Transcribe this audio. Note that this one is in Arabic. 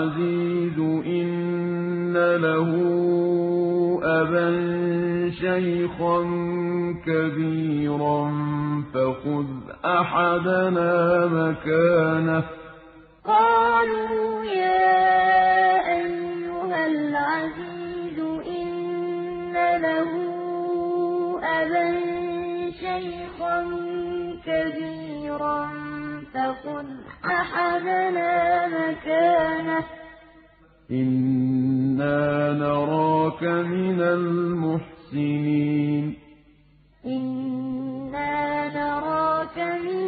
العزيز إن له أبا شيخا كبيرا فخذ أحدنا مكانه. قالوا يا أيها العزيز إن له أبا شيخا كبيرا فخذ أحدنا مكانه. إنا نراك من المحسنين. إنا نراك من